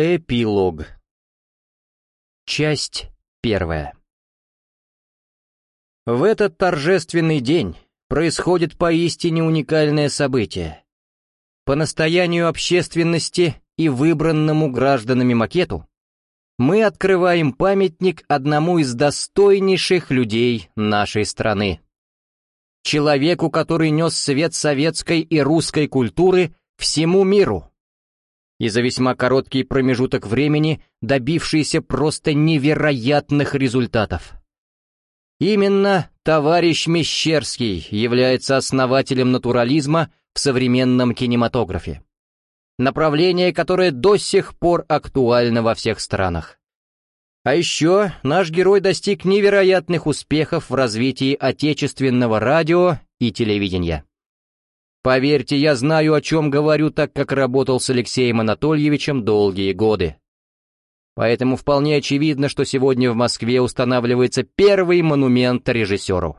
Эпилог. Часть первая. В этот торжественный день происходит поистине уникальное событие. По настоянию общественности и выбранному гражданами макету мы открываем памятник одному из достойнейших людей нашей страны. Человеку, который нес свет советской и русской культуры всему миру и за весьма короткий промежуток времени добившийся просто невероятных результатов. Именно товарищ Мещерский является основателем натурализма в современном кинематографе. Направление, которое до сих пор актуально во всех странах. А еще наш герой достиг невероятных успехов в развитии отечественного радио и телевидения. Поверьте, я знаю, о чем говорю, так как работал с Алексеем Анатольевичем долгие годы. Поэтому вполне очевидно, что сегодня в Москве устанавливается первый монумент режиссеру.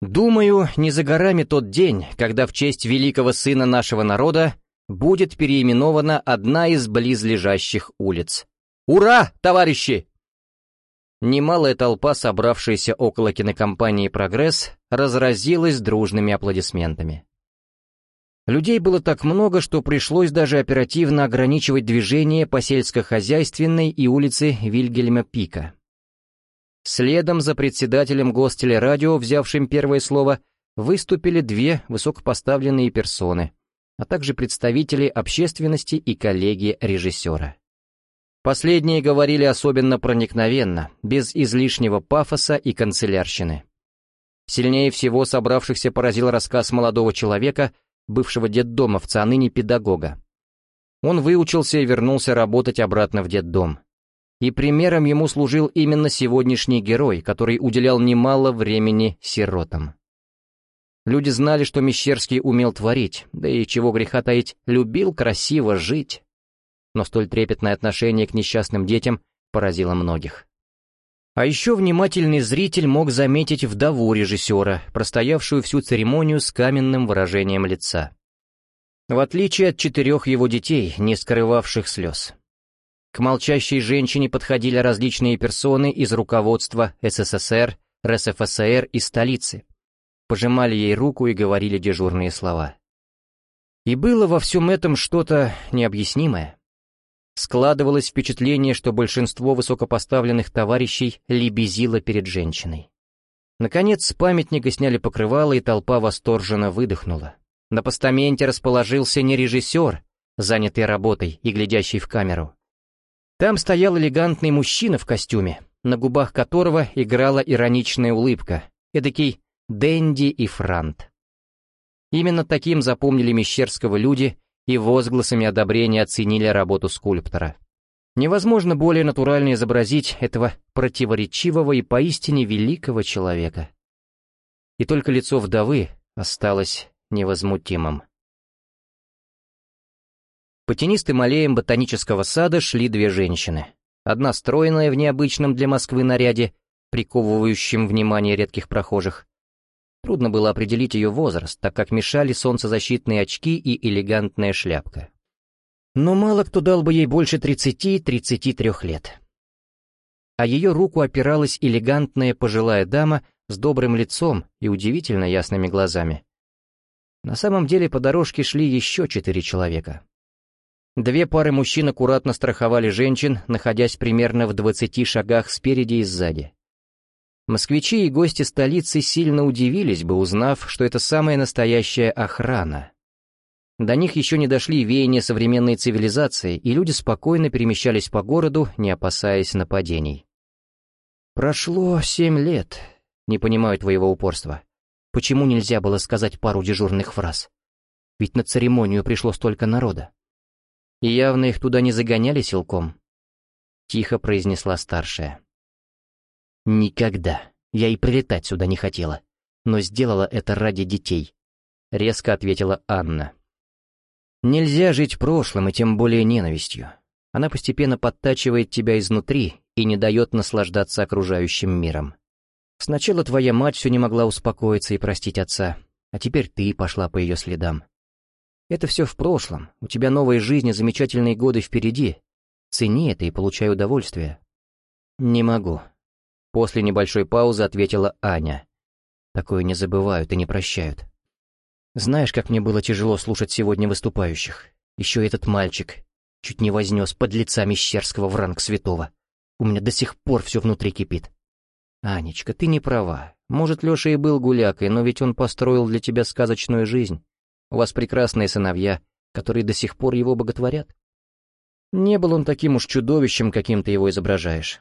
Думаю, не за горами тот день, когда в честь великого сына нашего народа будет переименована одна из близлежащих улиц. Ура, товарищи! Немалая толпа, собравшаяся около кинокомпании «Прогресс», разразилась дружными аплодисментами. Людей было так много, что пришлось даже оперативно ограничивать движение по сельскохозяйственной и улице Вильгельма Пика. Следом за председателем гостелерадио, взявшим первое слово, выступили две высокопоставленные персоны, а также представители общественности и коллеги режиссера. Последние говорили особенно проникновенно, без излишнего пафоса и канцелярщины. Сильнее всего собравшихся поразил рассказ молодого человека, бывшего детдомовца, а ныне педагога. Он выучился и вернулся работать обратно в детдом. И примером ему служил именно сегодняшний герой, который уделял немало времени сиротам. Люди знали, что Мещерский умел творить, да и чего греха таить, любил красиво жить. Но столь трепетное отношение к несчастным детям поразило многих. А еще внимательный зритель мог заметить вдову режиссера, простоявшую всю церемонию с каменным выражением лица. В отличие от четырех его детей, не скрывавших слез. К молчащей женщине подходили различные персоны из руководства СССР, РСФСР и столицы. Пожимали ей руку и говорили дежурные слова. И было во всем этом что-то необъяснимое. Складывалось впечатление, что большинство высокопоставленных товарищей лебезило перед женщиной. Наконец, с памятника сняли покрывало, и толпа восторженно выдохнула. На постаменте расположился не режиссер, занятый работой и глядящий в камеру. Там стоял элегантный мужчина в костюме, на губах которого играла ироничная улыбка, эдакий Дэнди и Франт. Именно таким запомнили Мещерского люди и возгласами одобрения оценили работу скульптора. Невозможно более натурально изобразить этого противоречивого и поистине великого человека. И только лицо вдовы осталось невозмутимым. По тенистым аллеям ботанического сада шли две женщины. Одна стройная в необычном для Москвы наряде, приковывающем внимание редких прохожих, Трудно было определить ее возраст, так как мешали солнцезащитные очки и элегантная шляпка. Но мало кто дал бы ей больше 30-33 лет. А ее руку опиралась элегантная пожилая дама с добрым лицом и удивительно ясными глазами. На самом деле по дорожке шли еще четыре человека. Две пары мужчин аккуратно страховали женщин, находясь примерно в 20 шагах спереди и сзади. Москвичи и гости столицы сильно удивились бы, узнав, что это самая настоящая охрана. До них еще не дошли веяния современной цивилизации, и люди спокойно перемещались по городу, не опасаясь нападений. «Прошло семь лет. Не понимаю твоего упорства. Почему нельзя было сказать пару дежурных фраз? Ведь на церемонию пришло столько народа. И явно их туда не загоняли силком?» Тихо произнесла старшая. «Никогда. Я и прилетать сюда не хотела. Но сделала это ради детей», — резко ответила Анна. «Нельзя жить прошлым и тем более ненавистью. Она постепенно подтачивает тебя изнутри и не дает наслаждаться окружающим миром. Сначала твоя мать все не могла успокоиться и простить отца, а теперь ты пошла по ее следам. Это все в прошлом, у тебя новая жизнь и замечательные годы впереди, Цени это и получай удовольствие. Не могу. После небольшой паузы ответила Аня. Такое не забывают и не прощают. Знаешь, как мне было тяжело слушать сегодня выступающих. Еще этот мальчик. Чуть не вознес под лица Мещерского в ранг святого. У меня до сих пор все внутри кипит. Анечка, ты не права. Может, Леша и был гулякой, но ведь он построил для тебя сказочную жизнь. У вас прекрасные сыновья, которые до сих пор его боготворят. Не был он таким уж чудовищем, каким ты его изображаешь.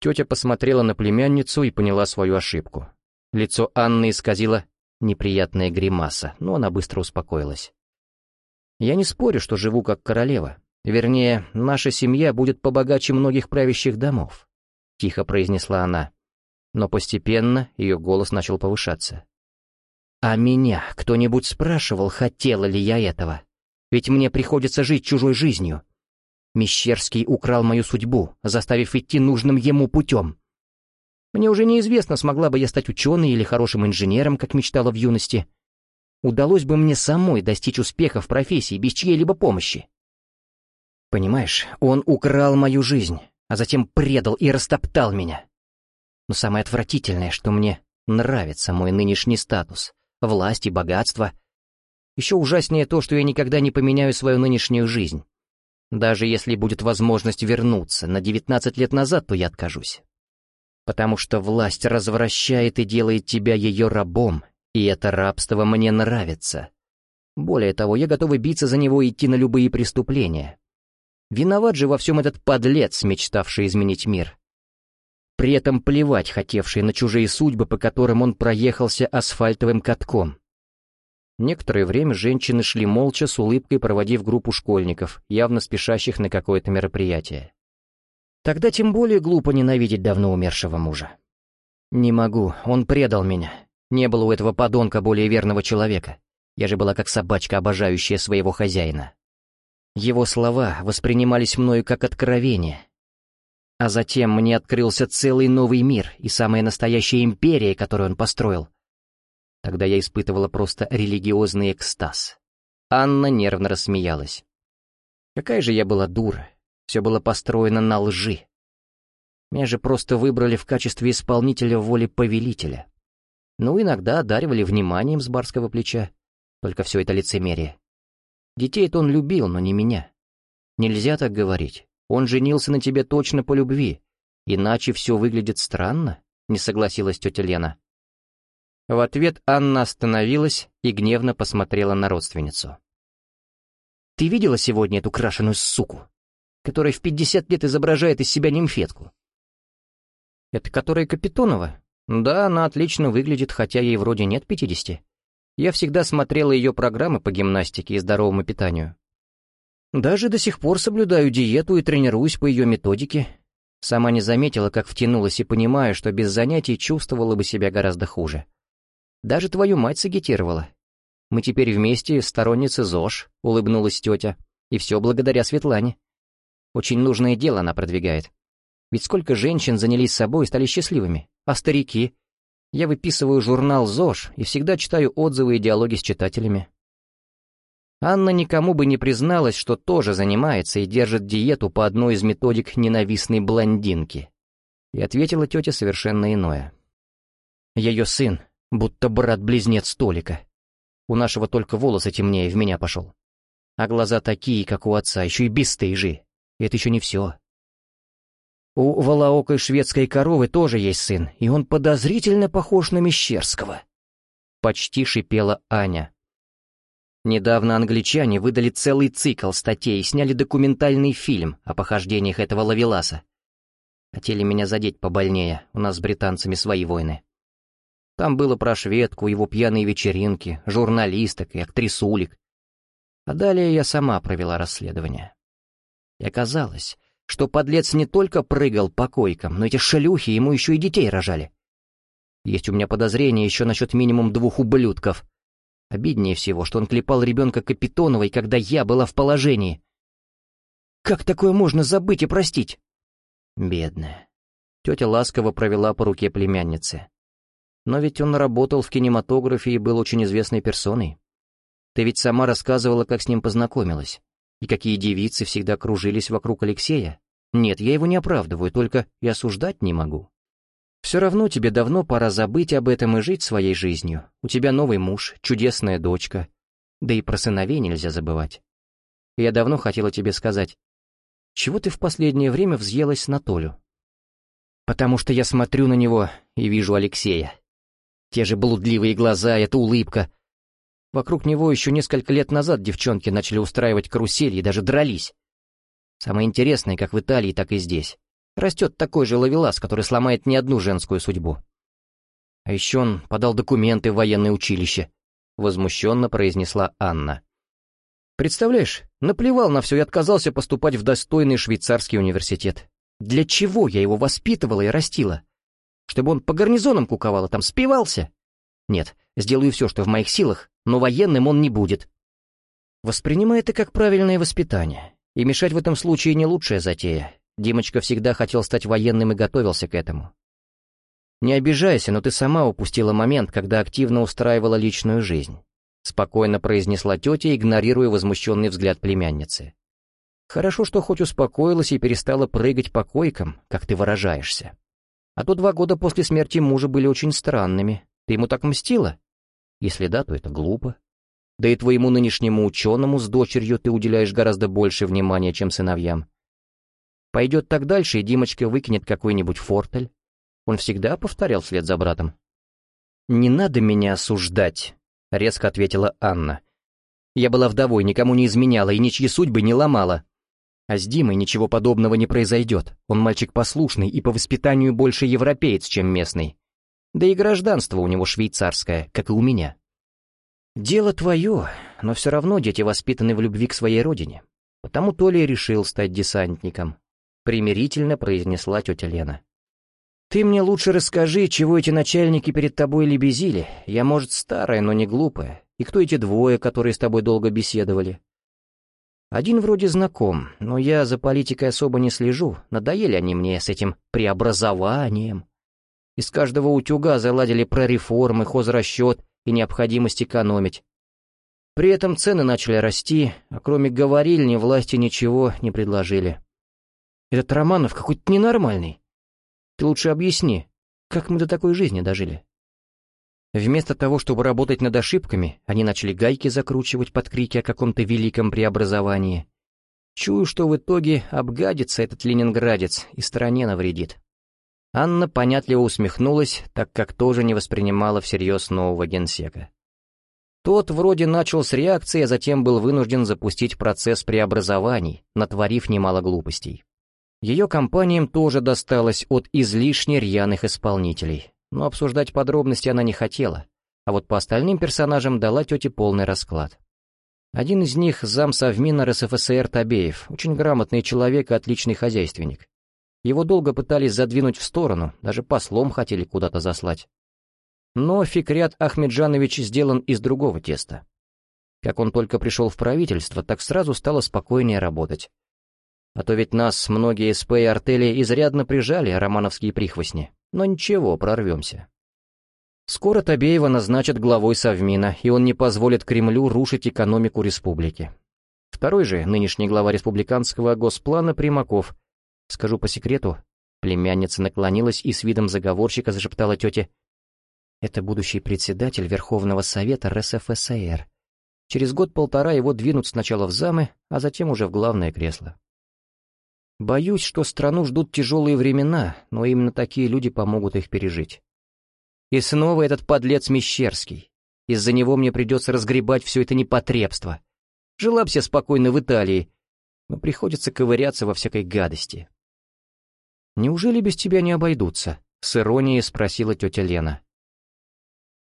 Тетя посмотрела на племянницу и поняла свою ошибку. Лицо Анны исказило неприятная гримаса, но она быстро успокоилась. «Я не спорю, что живу как королева. Вернее, наша семья будет побогаче многих правящих домов», — тихо произнесла она. Но постепенно ее голос начал повышаться. «А меня кто-нибудь спрашивал, хотела ли я этого? Ведь мне приходится жить чужой жизнью. Мещерский украл мою судьбу, заставив идти нужным ему путем. Мне уже неизвестно, смогла бы я стать ученой или хорошим инженером, как мечтала в юности. Удалось бы мне самой достичь успеха в профессии без чьей-либо помощи. Понимаешь, он украл мою жизнь, а затем предал и растоптал меня. Но самое отвратительное, что мне нравится мой нынешний статус, власть и богатство. Еще ужаснее то, что я никогда не поменяю свою нынешнюю жизнь. Даже если будет возможность вернуться на 19 лет назад, то я откажусь потому что власть развращает и делает тебя ее рабом, и это рабство мне нравится. Более того, я готова биться за него и идти на любые преступления. Виноват же во всем этот подлец, мечтавший изменить мир. При этом плевать хотевший на чужие судьбы, по которым он проехался асфальтовым катком. Некоторое время женщины шли молча, с улыбкой проводив группу школьников, явно спешащих на какое-то мероприятие. Тогда тем более глупо ненавидеть давно умершего мужа. Не могу, он предал меня. Не было у этого подонка более верного человека. Я же была как собачка, обожающая своего хозяина. Его слова воспринимались мною как откровение. А затем мне открылся целый новый мир и самая настоящая империя, которую он построил. Тогда я испытывала просто религиозный экстаз. Анна нервно рассмеялась. Какая же я была дура. Все было построено на лжи. Меня же просто выбрали в качестве исполнителя воли повелителя. Ну, иногда одаривали вниманием с барского плеча. Только все это лицемерие. Детей-то он любил, но не меня. Нельзя так говорить. Он женился на тебе точно по любви. Иначе все выглядит странно, не согласилась тетя Лена. В ответ Анна остановилась и гневно посмотрела на родственницу. «Ты видела сегодня эту крашеную суку? которая в 50 лет изображает из себя нимфетку. Это которая Капитонова? Да, она отлично выглядит, хотя ей вроде нет 50. Я всегда смотрела ее программы по гимнастике и здоровому питанию. Даже до сих пор соблюдаю диету и тренируюсь по ее методике. Сама не заметила, как втянулась и понимаю, что без занятий чувствовала бы себя гораздо хуже. Даже твою мать сагитировала. Мы теперь вместе сторонницы ЗОЖ, улыбнулась тетя. И все благодаря Светлане. Очень нужное дело она продвигает. Ведь сколько женщин занялись собой и стали счастливыми, а старики? Я выписываю журнал ЗОЖ и всегда читаю отзывы и диалоги с читателями. Анна никому бы не призналась, что тоже занимается и держит диету по одной из методик ненавистной блондинки. И ответила тетя совершенно иное. Ее сын, будто брат-близнец Толика. У нашего только волосы темнее в меня пошел. А глаза такие, как у отца, еще и бесстыжие. И это еще не все. У волоокой шведской коровы тоже есть сын, и он подозрительно похож на Мещерского. Почти шипела Аня. Недавно англичане выдали целый цикл статей и сняли документальный фильм о похождениях этого лавеласа. Хотели меня задеть побольнее, у нас с британцами свои войны. Там было про шведку, его пьяные вечеринки, журналисток и актрисулек. А далее я сама провела расследование. И оказалось, что подлец не только прыгал по койкам, но эти шелюхи ему еще и детей рожали. Есть у меня подозрение еще насчет минимум двух ублюдков. Обиднее всего, что он клепал ребенка Капитоновой, когда я была в положении. Как такое можно забыть и простить? Бедная. Тетя ласково провела по руке племянницы. Но ведь он работал в кинематографе и был очень известной персоной. Ты ведь сама рассказывала, как с ним познакомилась. И какие девицы всегда кружились вокруг Алексея. Нет, я его не оправдываю, только и осуждать не могу. Все равно тебе давно пора забыть об этом и жить своей жизнью. У тебя новый муж, чудесная дочка. Да и про сыновей нельзя забывать. Я давно хотела тебе сказать, чего ты в последнее время взъелась на Толю? Потому что я смотрю на него и вижу Алексея. Те же блудливые глаза, эта улыбка. Вокруг него еще несколько лет назад девчонки начали устраивать карусели и даже дрались. Самое интересное, как в Италии, так и здесь. Растет такой же ловелас, который сломает не одну женскую судьбу. А еще он подал документы в военное училище, возмущенно произнесла Анна. Представляешь, наплевал на все и отказался поступать в достойный швейцарский университет. Для чего я его воспитывала и растила? Чтобы он по гарнизонам куковал и там спивался? Нет, сделаю все, что в моих силах, но военным он не будет. Воспринимай это как правильное воспитание. И мешать в этом случае не лучшая затея. Димочка всегда хотел стать военным и готовился к этому. Не обижайся, но ты сама упустила момент, когда активно устраивала личную жизнь. Спокойно произнесла тетя, игнорируя возмущенный взгляд племянницы. Хорошо, что хоть успокоилась и перестала прыгать по койкам, как ты выражаешься. А то два года после смерти мужа были очень странными. Ты ему так мстила? Если да, то это глупо. Да и твоему нынешнему ученому с дочерью ты уделяешь гораздо больше внимания, чем сыновьям. Пойдет так дальше, и Димочка выкинет какой-нибудь фортель. Он всегда повторял вслед за братом. «Не надо меня осуждать», — резко ответила Анна. «Я была вдовой, никому не изменяла и ничьи судьбы не ломала. А с Димой ничего подобного не произойдет. Он мальчик послушный и по воспитанию больше европеец, чем местный. Да и гражданство у него швейцарское, как и у меня». Дело твое, но все равно дети воспитаны в любви к своей родине. Потому Толя решил стать десантником. Примирительно произнесла тетя Лена. Ты мне лучше расскажи, чего эти начальники перед тобой лебезили. Я, может, старая, но не глупая. И кто эти двое, которые с тобой долго беседовали? Один вроде знаком, но я за политикой особо не слежу. Надоели они мне с этим преобразованием. Из каждого утюга заладили про реформы, хозрасчет и необходимость экономить. При этом цены начали расти, а кроме говорильни власти ничего не предложили. Этот Романов какой-то ненормальный. Ты лучше объясни, как мы до такой жизни дожили? Вместо того, чтобы работать над ошибками, они начали гайки закручивать под крики о каком-то великом преобразовании. Чую, что в итоге обгадится этот ленинградец и стране навредит. Анна понятливо усмехнулась, так как тоже не воспринимала всерьез нового генсека. Тот вроде начал с реакции, а затем был вынужден запустить процесс преобразований, натворив немало глупостей. Ее компаниям тоже досталось от излишне рьяных исполнителей, но обсуждать подробности она не хотела, а вот по остальным персонажам дала тете полный расклад. Один из них — зам Совмина РСФСР Табеев, очень грамотный человек и отличный хозяйственник. Его долго пытались задвинуть в сторону, даже послом хотели куда-то заслать. Но Фикрят Ахмеджанович сделан из другого теста. Как он только пришел в правительство, так сразу стало спокойнее работать. А то ведь нас многие СП и артели изрядно прижали, романовские прихвостни. Но ничего, прорвемся. Скоро Табеева назначат главой Совмина, и он не позволит Кремлю рушить экономику республики. Второй же, нынешний глава республиканского госплана Примаков, Скажу по секрету, племянница наклонилась и с видом заговорщика зашептала тете. Это будущий председатель Верховного Совета РСФСР. Через год-полтора его двинут сначала в замы, а затем уже в главное кресло. Боюсь, что страну ждут тяжелые времена, но именно такие люди помогут их пережить. И снова этот подлец Мещерский. Из-за него мне придется разгребать все это непотребство. Жила себе спокойно в Италии, но приходится ковыряться во всякой гадости. «Неужели без тебя не обойдутся?» — с иронией спросила тетя Лена.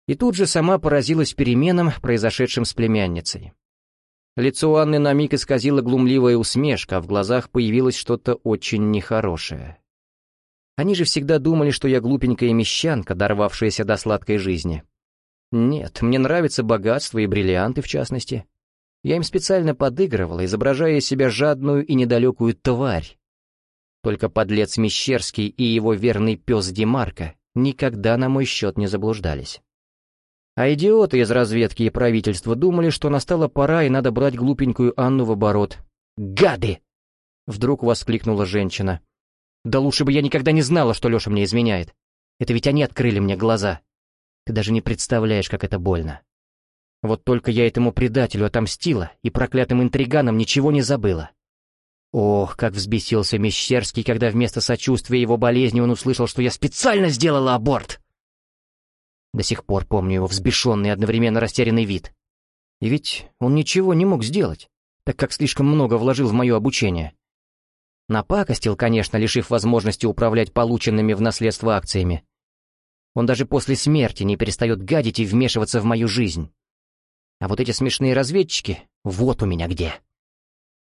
И тут же сама поразилась переменам, произошедшим с племянницей. Лицо Анны на миг исказила глумливая усмешка, а в глазах появилось что-то очень нехорошее. Они же всегда думали, что я глупенькая мещанка, дорвавшаяся до сладкой жизни. Нет, мне нравится богатство и бриллианты, в частности. Я им специально подыгрывала, изображая из себя жадную и недалекую тварь, только подлец Мещерский и его верный пес Демарко никогда на мой счет не заблуждались. А идиоты из разведки и правительства думали, что настала пора и надо брать глупенькую Анну в оборот. Гады!» Вдруг воскликнула женщина. «Да лучше бы я никогда не знала, что Леша мне изменяет. Это ведь они открыли мне глаза. Ты даже не представляешь, как это больно. Вот только я этому предателю отомстила и проклятым интриганам ничего не забыла. Ох, как взбесился Мещерский, когда вместо сочувствия его болезни он услышал, что я специально сделала аборт. До сих пор помню его взбешенный и одновременно растерянный вид. И ведь он ничего не мог сделать, так как слишком много вложил в мое обучение. Напакостил, конечно, лишив возможности управлять полученными в наследство акциями. Он даже после смерти не перестает гадить и вмешиваться в мою жизнь. А вот эти смешные разведчики, вот у меня где.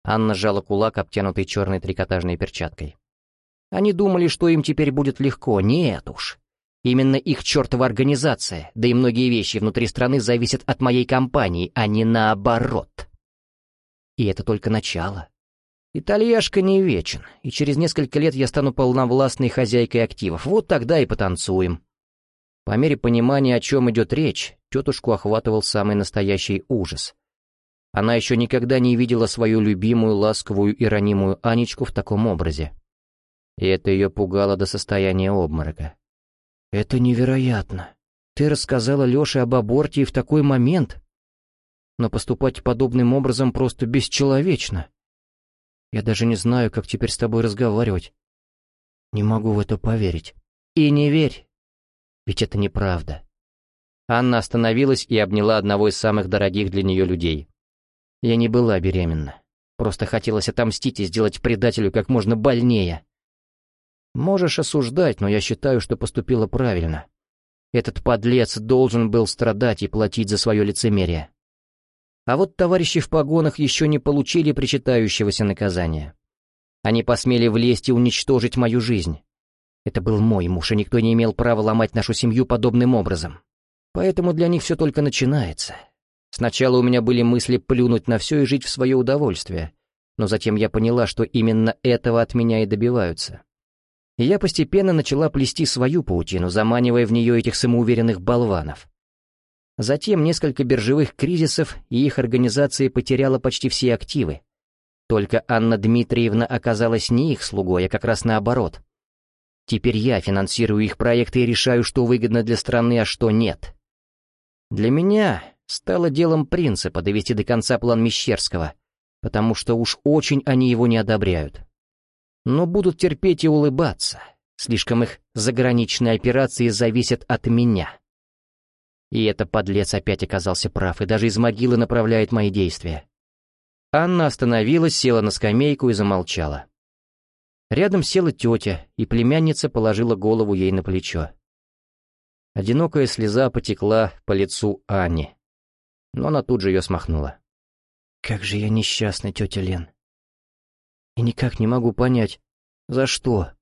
Анна сжала кулак, обтянутый черной трикотажной перчаткой. Они думали, что им теперь будет легко. Нет уж. Именно их чертова организация, да и многие вещи внутри страны зависят от моей компании, а не наоборот. И это только начало. Итальяшка не вечен, и через несколько лет я стану полновластной хозяйкой активов. Вот тогда и потанцуем. По мере понимания, о чем идет речь, тетушку охватывал самый настоящий ужас. Она еще никогда не видела свою любимую, ласковую и ранимую Анечку в таком образе. И это ее пугало до состояния обморока. «Это невероятно. Ты рассказала Леше об аборте и в такой момент. Но поступать подобным образом просто бесчеловечно. Я даже не знаю, как теперь с тобой разговаривать. Не могу в это поверить. И не верь. Ведь это неправда». Анна остановилась и обняла одного из самых дорогих для нее людей. Я не была беременна. Просто хотелось отомстить и сделать предателю как можно больнее. Можешь осуждать, но я считаю, что поступила правильно. Этот подлец должен был страдать и платить за свое лицемерие. А вот товарищи в погонах еще не получили причитающегося наказания. Они посмели влезть и уничтожить мою жизнь. Это был мой муж, и никто не имел права ломать нашу семью подобным образом. Поэтому для них все только начинается. Сначала у меня были мысли плюнуть на все и жить в свое удовольствие, но затем я поняла, что именно этого от меня и добиваются. И я постепенно начала плести свою паутину, заманивая в нее этих самоуверенных болванов. Затем несколько биржевых кризисов, и их организация потеряла почти все активы. Только Анна Дмитриевна оказалась не их слугой, а как раз наоборот. Теперь я финансирую их проекты и решаю, что выгодно для страны, а что нет. Для меня стало делом принципа довести до конца план Мещерского, потому что уж очень они его не одобряют. Но будут терпеть и улыбаться, слишком их заграничные операции зависят от меня. И это подлец опять оказался прав, и даже из могилы направляет мои действия. Анна остановилась, села на скамейку и замолчала. Рядом села тетя, и племянница положила голову ей на плечо. Одинокая слеза потекла по лицу Ани но она тут же ее смахнула. «Как же я несчастна, тетя Лен. И никак не могу понять, за что?»